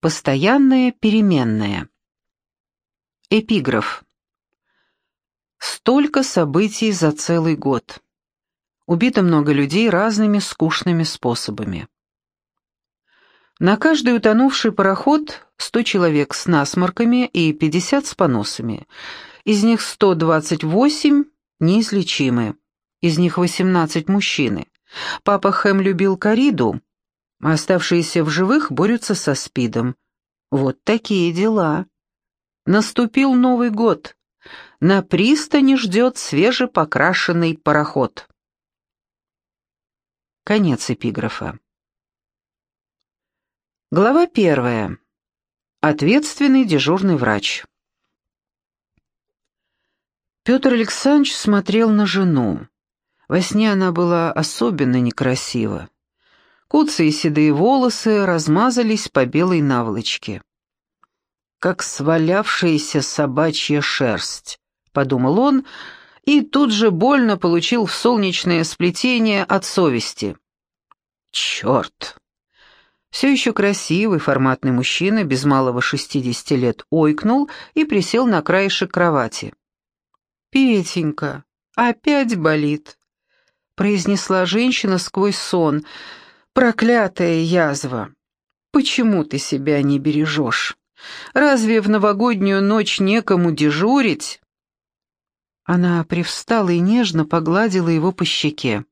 Постоянная переменная. Эпиграф. Столько событий за целый год. Убито много людей разными скучными способами. На каждый утонувший пароход 100 человек с насморками и 50 с поносами. Из них 128 неизлечимы. Из них 18 мужчины. Папа Хэм любил кориду, а оставшиеся в живых борются со СПИДом. Вот такие дела. Наступил Новый год. На пристани ждет свежепокрашенный пароход. Конец эпиграфа. Глава первая. Ответственный дежурный врач. Петр Александрович смотрел на жену. Во сне она была особенно некрасива. Куцые седые волосы размазались по белой наволочке. «Как свалявшаяся собачья шерсть», — подумал он, и тут же больно получил в солнечное сплетение от совести. «Черт!» Все еще красивый, форматный мужчина, без малого шестидесяти лет, ойкнул и присел на краешек кровати. «Петенька, опять болит», — произнесла женщина сквозь сон, — Проклятая язва! Почему ты себя не бережешь? Разве в новогоднюю ночь некому дежурить?» Она привстала и нежно погладила его по щеке.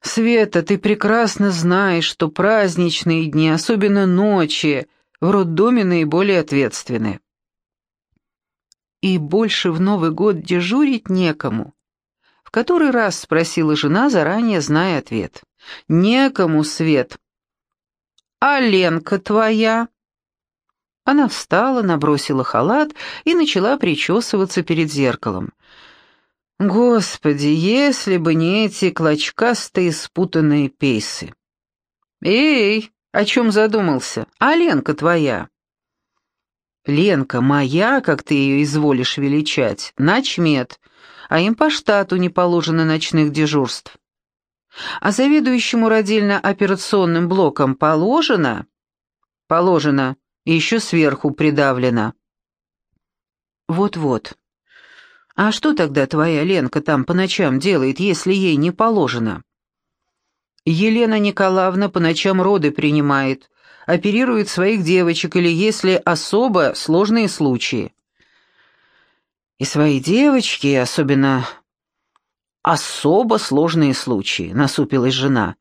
«Света, ты прекрасно знаешь, что праздничные дни, особенно ночи, в роддоме наиболее ответственны». «И больше в Новый год дежурить некому?» В который раз спросила жена, заранее зная ответ. Некому, Свет. А Ленка твоя? Она встала, набросила халат и начала причесываться перед зеркалом. Господи, если бы не эти клочкастые спутанные пейсы. Эй, о чем задумался? А Ленка твоя? Ленка моя, как ты ее изволишь величать, начмет, а им по штату не положено ночных дежурств. А заведующему родильно-операционным блоком положено? Положено, и еще сверху придавлено. Вот-вот. А что тогда твоя Ленка там по ночам делает, если ей не положено? Елена Николаевна по ночам роды принимает, оперирует своих девочек или если особо сложные случаи. И свои девочки, особенно особо сложные случаи», — насупилась жена.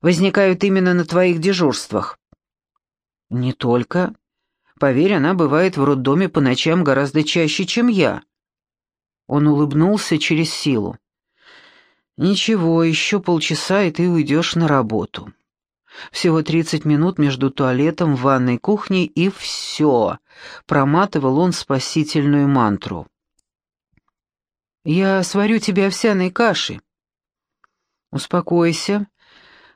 «Возникают именно на твоих дежурствах». «Не только. Поверь, она бывает в роддоме по ночам гораздо чаще, чем я». Он улыбнулся через силу. «Ничего, еще полчаса, и ты уйдешь на работу. Всего тридцать минут между туалетом, ванной, кухней, и все», — проматывал он спасительную мантру. Я сварю тебе овсяной каши. Успокойся.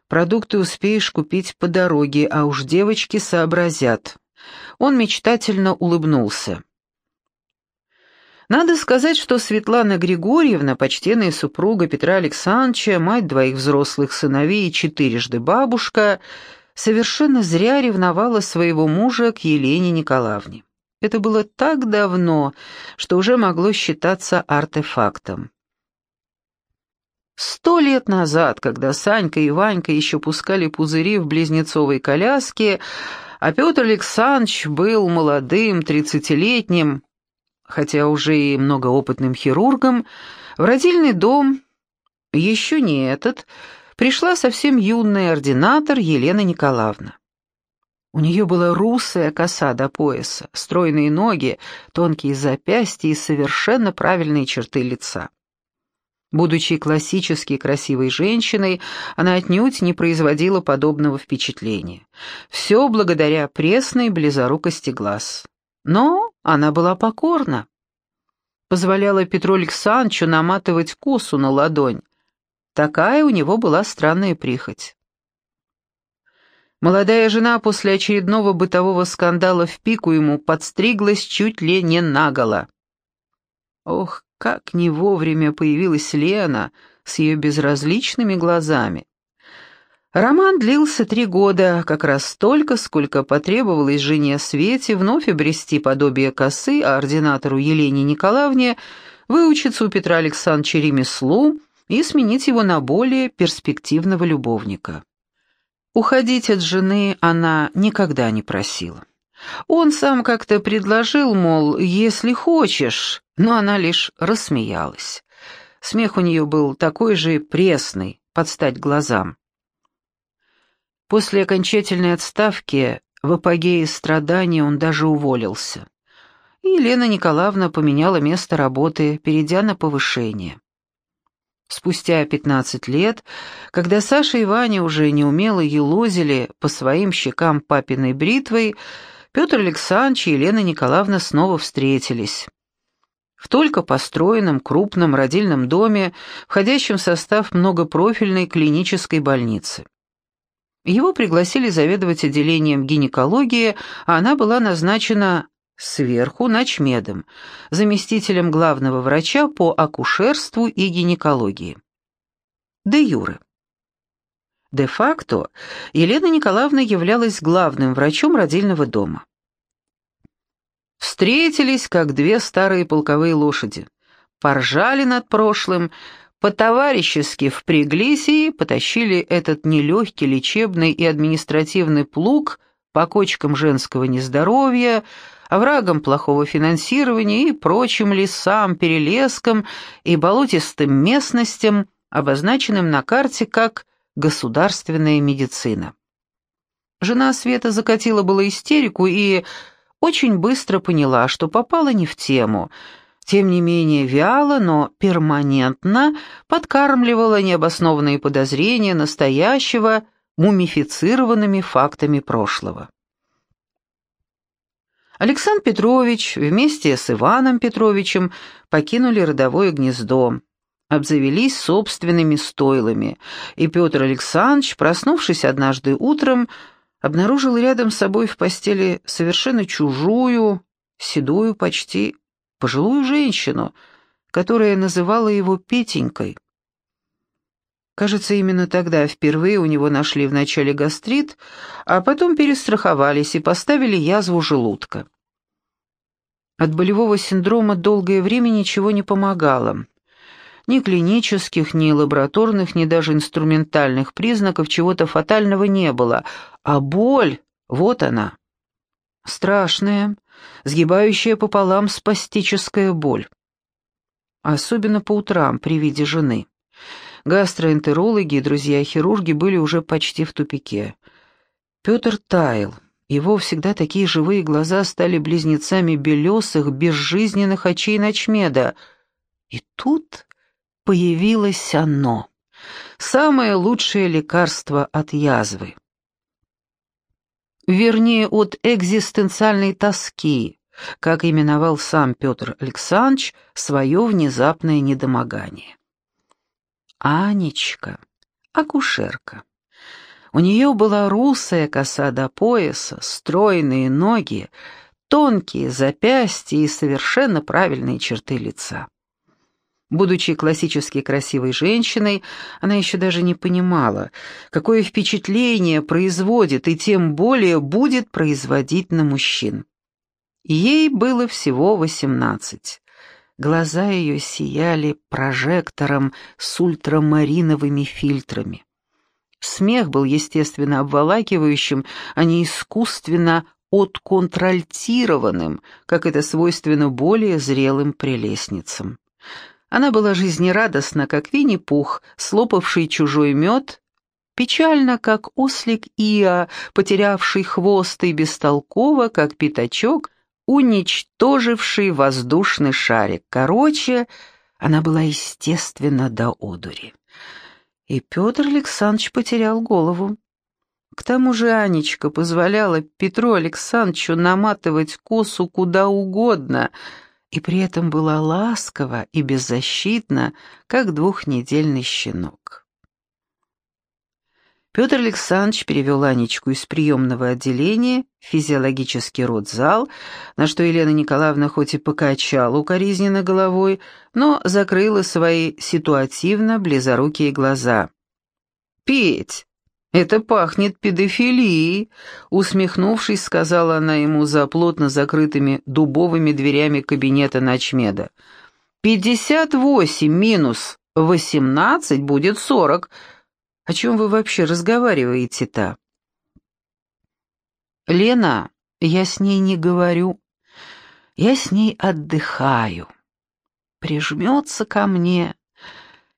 Продукты успеешь купить по дороге, а уж девочки сообразят. Он мечтательно улыбнулся. Надо сказать, что Светлана Григорьевна, почтенная супруга Петра Александровича, мать двоих взрослых сыновей и четырежды бабушка, совершенно зря ревновала своего мужа к Елене Николаевне. Это было так давно, что уже могло считаться артефактом. Сто лет назад, когда Санька и Ванька еще пускали пузыри в близнецовой коляске, а Петр Александрович был молодым, тридцатилетним, хотя уже и многоопытным хирургом, в родильный дом, еще не этот, пришла совсем юная ординатор Елена Николаевна. У нее была русая коса до пояса, стройные ноги, тонкие запястья и совершенно правильные черты лица. Будучи классически красивой женщиной, она отнюдь не производила подобного впечатления. Все благодаря пресной близорукости глаз. Но она была покорна. Позволяла Петру Александровичу наматывать косу на ладонь. Такая у него была странная прихоть. Молодая жена после очередного бытового скандала в пику ему подстриглась чуть ли не наголо. Ох, как не вовремя появилась Лена с ее безразличными глазами. Роман длился три года, как раз столько, сколько потребовалось жене Свете вновь обрести подобие косы, а ординатору Елене Николаевне выучиться у Петра Александровича ремеслу и сменить его на более перспективного любовника. Уходить от жены она никогда не просила. Он сам как-то предложил, мол, если хочешь, но она лишь рассмеялась. Смех у нее был такой же пресный, под стать глазам. После окончательной отставки в апогее страданий он даже уволился. И Елена Николаевна поменяла место работы, перейдя на повышение. Спустя пятнадцать лет, когда Саша и Ваня уже неумело елозили по своим щекам папиной бритвой, Петр Александрович и Елена Николаевна снова встретились. В только построенном крупном родильном доме, входящем в состав многопрофильной клинической больницы. Его пригласили заведовать отделением гинекологии, а она была назначена сверху начмедом, заместителем главного врача по акушерству и гинекологии. Де юре. Де-факто Елена Николаевна являлась главным врачом родильного дома. Встретились, как две старые полковые лошади. Поржали над прошлым, по-товарищески впряглись и потащили этот нелегкий лечебный и административный плуг по кочкам женского нездоровья, оврагам плохого финансирования и прочим лесам, перелескам и болотистым местностям, обозначенным на карте как «государственная медицина». Жена Света закатила было истерику и очень быстро поняла, что попала не в тему — тем не менее вяло, но перманентно подкармливала необоснованные подозрения настоящего мумифицированными фактами прошлого. Александр Петрович вместе с Иваном Петровичем покинули родовое гнездо, обзавелись собственными стойлами, и Петр Александрович, проснувшись однажды утром, обнаружил рядом с собой в постели совершенно чужую, седую почти пожилую женщину, которая называла его Петенькой. Кажется, именно тогда впервые у него нашли вначале гастрит, а потом перестраховались и поставили язву желудка. От болевого синдрома долгое время ничего не помогало. Ни клинических, ни лабораторных, ни даже инструментальных признаков чего-то фатального не было, а боль, вот она. Страшная, сгибающая пополам спастическая боль. Особенно по утрам при виде жены. Гастроэнтерологи и друзья-хирурги были уже почти в тупике. Петр таял. Его всегда такие живые глаза стали близнецами белесых, безжизненных очей ночмеда. И тут появилось оно. Самое лучшее лекарство от язвы вернее, от экзистенциальной тоски, как именовал сам Петр Александрович свое внезапное недомогание. Анечка, акушерка. У нее была русая коса до пояса, стройные ноги, тонкие запястья и совершенно правильные черты лица. Будучи классически красивой женщиной, она еще даже не понимала, какое впечатление производит и тем более будет производить на мужчин. Ей было всего восемнадцать. Глаза ее сияли прожектором с ультрамариновыми фильтрами. Смех был, естественно, обволакивающим, а не искусственно отконтральтированным, как это свойственно более зрелым прелестницам. Она была жизнерадостна, как Винни-Пух, слопавший чужой мед, печально, как ослик Иа, потерявший хвост, и бестолково, как пятачок, уничтоживший воздушный шарик. Короче, она была естественна до одури. И Петр Александрович потерял голову. К тому же Анечка позволяла Петру Александровичу наматывать косу куда угодно — и при этом была ласкова и беззащитна, как двухнедельный щенок. Петр Александрович перевел Анечку из приемного отделения в физиологический родзал, на что Елена Николаевна хоть и покачала укоризненно головой, но закрыла свои ситуативно близорукие глаза. «Петь, «Это пахнет педофилией», — усмехнувшись, сказала она ему за плотно закрытыми дубовыми дверями кабинета ночмеда. «Пятьдесят восемь минус восемнадцать будет сорок. О чем вы вообще разговариваете-то?» «Лена, я с ней не говорю. Я с ней отдыхаю. Прижмется ко мне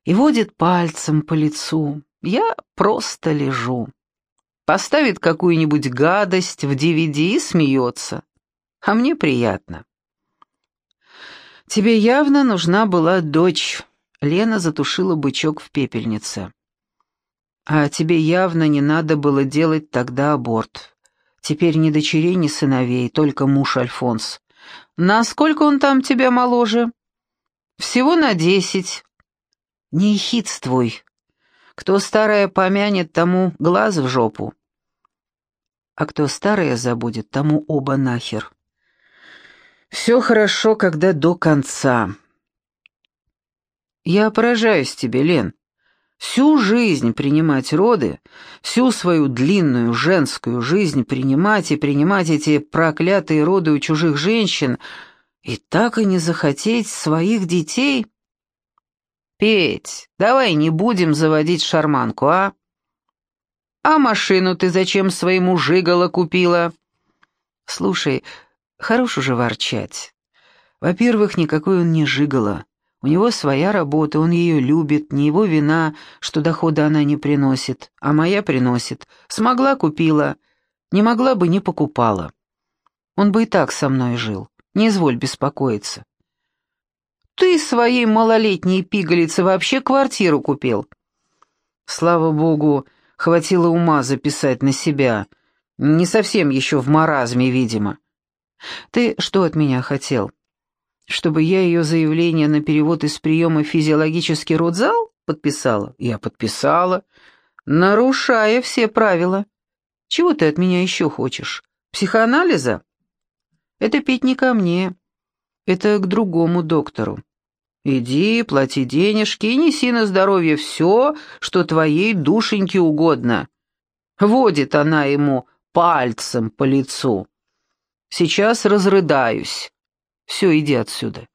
и водит пальцем по лицу. Я просто лежу. Поставит какую-нибудь гадость в DVD и смеется. А мне приятно. Тебе явно нужна была дочь. Лена затушила бычок в пепельнице. А тебе явно не надо было делать тогда аборт. Теперь ни дочерей, ни сыновей, только муж Альфонс. Насколько он там тебя моложе? Всего на десять. Не хитствуй, кто старое помянет, тому глаз в жопу. А кто старое забудет, тому оба нахер. Все хорошо, когда до конца. Я поражаюсь тебе, Лен. Всю жизнь принимать роды, всю свою длинную женскую жизнь принимать и принимать эти проклятые роды у чужих женщин и так и не захотеть своих детей — «Петь, давай не будем заводить шарманку, а?» «А машину ты зачем своему жигало купила?» «Слушай, хорош уже ворчать. Во-первых, никакой он не жигало. У него своя работа, он ее любит, не его вина, что дохода она не приносит, а моя приносит. Смогла — купила, не могла бы — не покупала. Он бы и так со мной жил, не изволь беспокоиться. Ты своей малолетней пигалице вообще квартиру купил. Слава богу, хватило ума записать на себя. Не совсем еще в маразме, видимо. Ты что от меня хотел? Чтобы я ее заявление на перевод из приема физиологический родзал подписала? Я подписала, нарушая все правила. Чего ты от меня еще хочешь? Психоанализа? Это пить не ко мне. Это к другому доктору. Иди, плати денежки и неси на здоровье все, что твоей душеньке угодно. Водит она ему пальцем по лицу. Сейчас разрыдаюсь. Все, иди отсюда.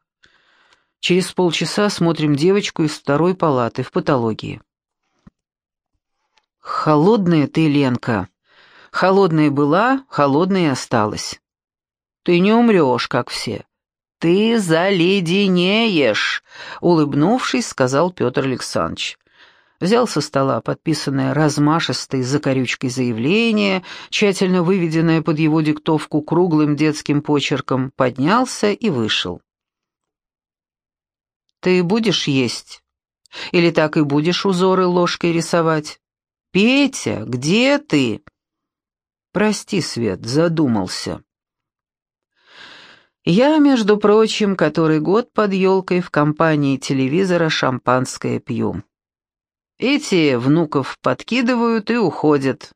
Через полчаса смотрим девочку из второй палаты в патологии. Холодная ты, Ленка. Холодная была, холодная и осталась. Ты не умрешь, как все. «Ты заледенеешь», — улыбнувшись, сказал Петр Александрович. Взял со стола подписанное размашистой закорючкой заявление, тщательно выведенное под его диктовку круглым детским почерком, поднялся и вышел. «Ты будешь есть? Или так и будешь узоры ложкой рисовать? Петя, где ты?» «Прости, Свет, задумался». Я, между прочим, который год под елкой в компании телевизора шампанское пью. Эти внуков подкидывают и уходят.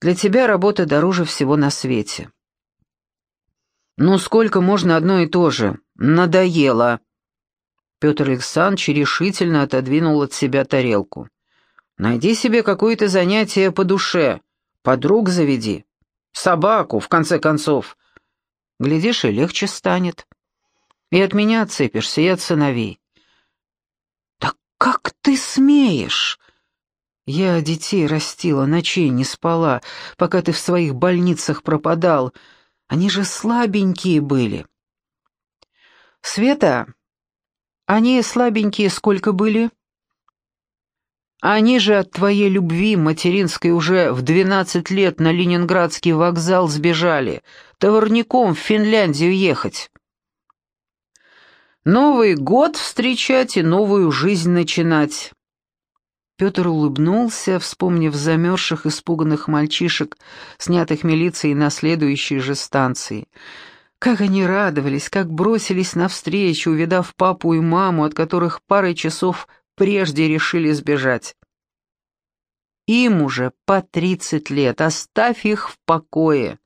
Для тебя работа дороже всего на свете. Ну сколько можно одно и то же? Надоело. Петр Александрович решительно отодвинул от себя тарелку. Найди себе какое-то занятие по душе, подруг заведи. Собаку, в конце концов. Глядишь, и легче станет. И от меня отцепишься, и от сыновей. «Да как ты смеешь?» «Я детей растила, ночей не спала, пока ты в своих больницах пропадал. Они же слабенькие были». «Света, они слабенькие сколько были?» Они же от твоей любви материнской уже в двенадцать лет на Ленинградский вокзал сбежали, товарником в Финляндию ехать. Новый год встречать и новую жизнь начинать. Петр улыбнулся, вспомнив замерзших испуганных мальчишек, снятых милицией на следующей же станции. Как они радовались, как бросились навстречу, увидав папу и маму, от которых парой часов прежде решили сбежать. Им уже по тридцать лет, оставь их в покое.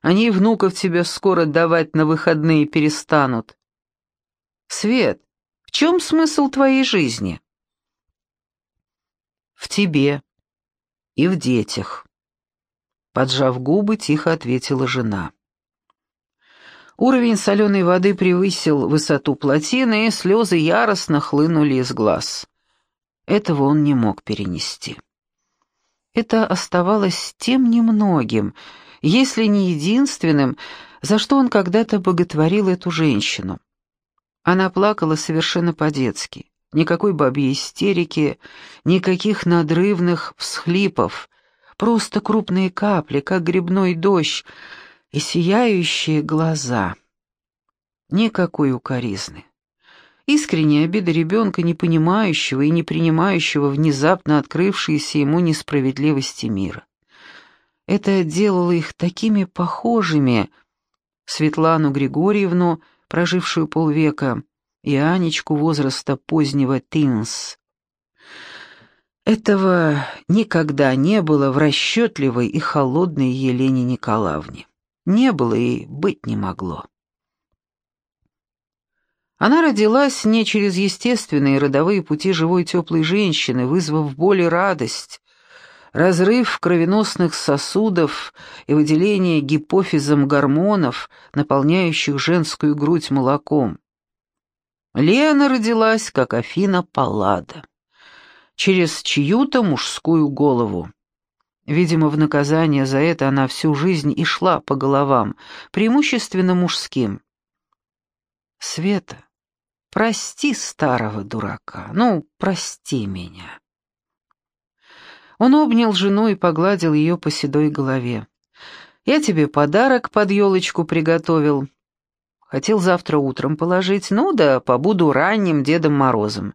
Они внуков тебе скоро давать на выходные перестанут. Свет, в чем смысл твоей жизни? В тебе. и в детях. Поджав губы, тихо ответила жена. Уровень соленой воды превысил высоту плотины, и слезы яростно хлынули из глаз. Этого он не мог перенести. Это оставалось тем немногим, если не единственным, за что он когда-то боготворил эту женщину. Она плакала совершенно по-детски. Никакой бабьей истерики, никаких надрывных всхлипов, просто крупные капли, как грибной дождь, и сияющие глаза. Никакой укоризны. Искренняя обида ребенка, не понимающего и не принимающего внезапно открывшиеся ему несправедливости мира. Это делало их такими похожими, Светлану Григорьевну, прожившую полвека, и Анечку возраста позднего тинс. Этого никогда не было в расчетливой и холодной Елене Николаевне. Не было и быть не могло. Она родилась не через естественные родовые пути живой теплой женщины, вызвав боль и радость, разрыв кровеносных сосудов и выделение гипофизом гормонов, наполняющих женскую грудь молоком. Лена родилась, как Афина Паллада, через чью-то мужскую голову. Видимо, в наказание за это она всю жизнь и шла по головам, преимущественно мужским. «Света, прости старого дурака, ну, прости меня». Он обнял жену и погладил ее по седой голове. «Я тебе подарок под елочку приготовил. Хотел завтра утром положить, ну да побуду ранним Дедом Морозом».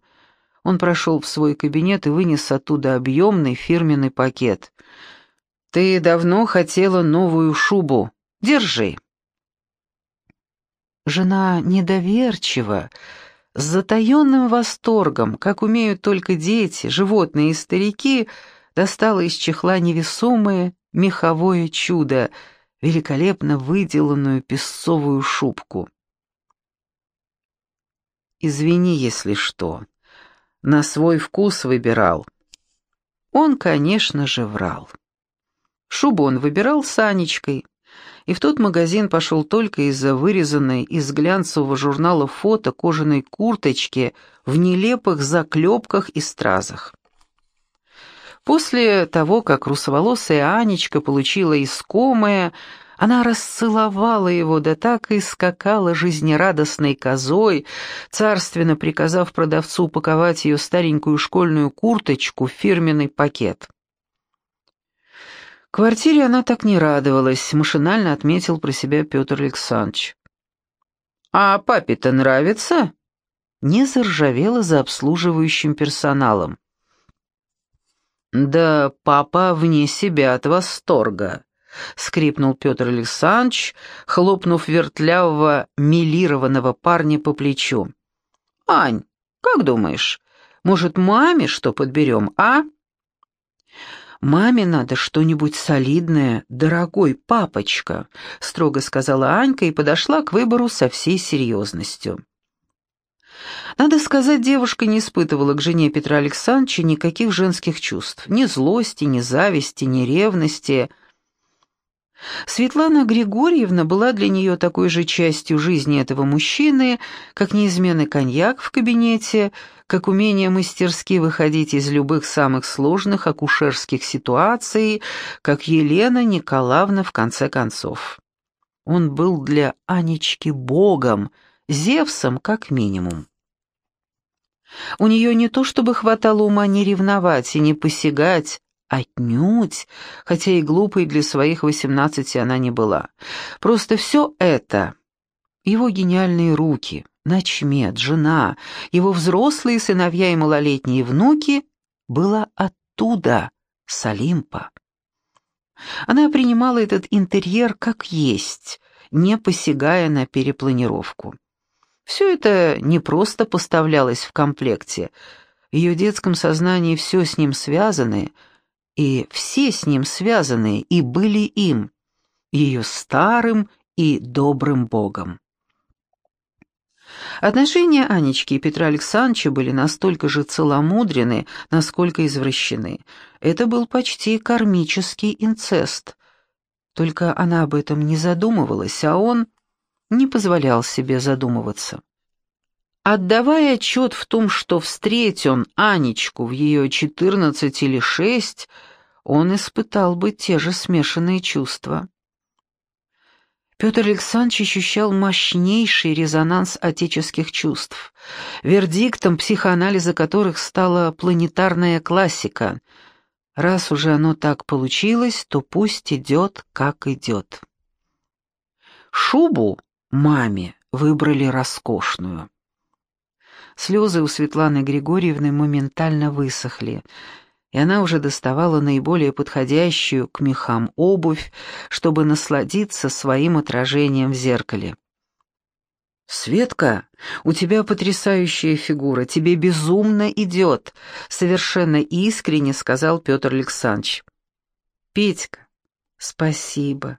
Он прошел в свой кабинет и вынес оттуда объемный фирменный пакет. «Ты давно хотела новую шубу. Держи». Жена недоверчиво, с затаенным восторгом, как умеют только дети, животные и старики, достала из чехла невесомое меховое чудо, великолепно выделанную песцовую шубку. «Извини, если что», на свой вкус выбирал. Он, конечно же, врал. Шубу он выбирал с Анечкой, и в тот магазин пошел только из-за вырезанной из глянцевого журнала фото кожаной курточки в нелепых заклепках и стразах. После того, как русоволосая Анечка получила искомое, она расцеловала его, да так и скакала жизнерадостной козой, царственно приказав продавцу упаковать ее старенькую школьную курточку в фирменный пакет. Квартире она так не радовалась, машинально отметил про себя Петр Александрович. «А папе-то нравится?» Не заржавела за обслуживающим персоналом. «Да папа вне себя от восторга», — скрипнул Петр Александрович, хлопнув вертлявого, милированного парня по плечу. «Ань, как думаешь, может, маме что подберем, а?» «Маме надо что-нибудь солидное, дорогой папочка», — строго сказала Анька и подошла к выбору со всей серьезностью. Надо сказать, девушка не испытывала к жене Петра Александровича никаких женских чувств, ни злости, ни зависти, ни ревности — Светлана Григорьевна была для нее такой же частью жизни этого мужчины, как неизменный коньяк в кабинете, как умение мастерски выходить из любых самых сложных акушерских ситуаций, как Елена Николаевна в конце концов. Он был для Анечки богом, Зевсом как минимум. У нее не то чтобы хватало ума не ревновать и не посягать, Отнюдь, хотя и глупой для своих восемнадцати она не была. Просто все это, его гениальные руки, начмет, жена, его взрослые сыновья и малолетние внуки, было оттуда, с Олимпа. Она принимала этот интерьер как есть, не посягая на перепланировку. Все это не просто поставлялось в комплекте. В ее детском сознании все с ним связанное — и все с ним связанные и были им, ее старым и добрым богом. Отношения Анечки и Петра Александровича были настолько же целомудрены, насколько извращены. Это был почти кармический инцест. Только она об этом не задумывалась, а он не позволял себе задумываться. Отдавая отчет в том, что встреть он Анечку в ее четырнадцать или шесть, он испытал бы те же смешанные чувства. Петр Александрович ощущал мощнейший резонанс отеческих чувств, вердиктом психоанализа которых стала планетарная классика. Раз уже оно так получилось, то пусть идет, как идет. Шубу маме выбрали роскошную. Слезы у Светланы Григорьевны моментально высохли, и она уже доставала наиболее подходящую к мехам обувь, чтобы насладиться своим отражением в зеркале. «Светка, у тебя потрясающая фигура, тебе безумно идет», — совершенно искренне сказал Петр Александрович. «Петька, спасибо.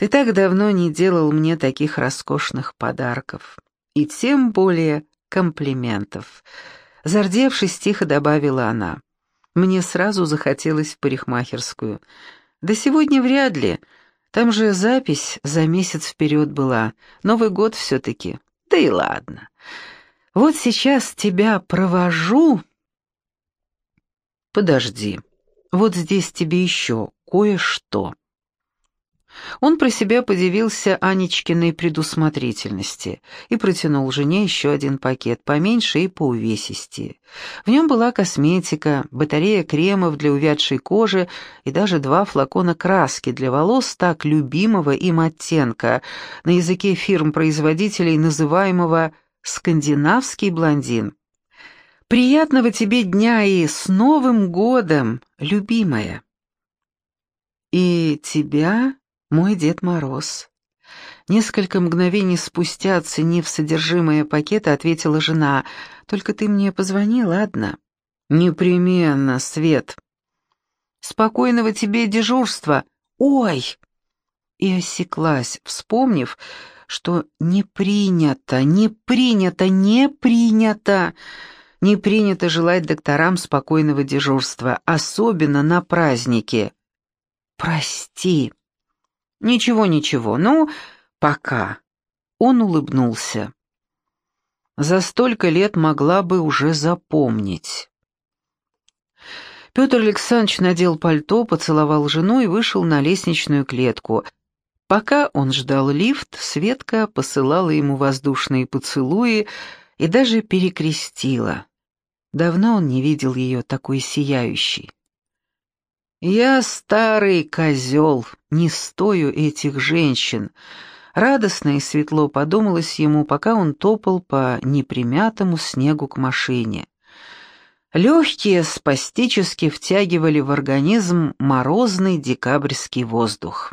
Ты так давно не делал мне таких роскошных подарков. И тем более комплиментов. Зардевшись, тихо добавила она. Мне сразу захотелось в парикмахерскую. Да сегодня вряд ли. Там же запись за месяц вперед была. Новый год все-таки. Да и ладно. Вот сейчас тебя провожу. Подожди. Вот здесь тебе еще кое-что. Он про себя подивился Анечкиной предусмотрительности и протянул жене еще один пакет, поменьше и поувесистее. В нем была косметика, батарея кремов для увядшей кожи и даже два флакона краски для волос так любимого им оттенка, на языке фирм-производителей называемого «скандинавский блондин». «Приятного тебе дня и с Новым годом, любимая!» «И тебя мой Дед Мороз. Несколько мгновений спустя, оценив содержимое пакета, ответила жена. «Только ты мне позвони, ладно?» «Непременно, Свет». «Спокойного тебе дежурства!» «Ой!» И осеклась, вспомнив, что не принято, не принято, не принято, не принято желать докторам спокойного дежурства, особенно на празднике. «Прости!» «Ничего, ничего, ну, пока». Он улыбнулся. За столько лет могла бы уже запомнить. Петр Александрович надел пальто, поцеловал жену и вышел на лестничную клетку. Пока он ждал лифт, Светка посылала ему воздушные поцелуи и даже перекрестила. Давно он не видел ее такой сияющей. «Я старый козел, не стою этих женщин», — радостно и светло подумалось ему, пока он топал по непримятому снегу к машине. Легкие спастически втягивали в организм морозный декабрьский воздух.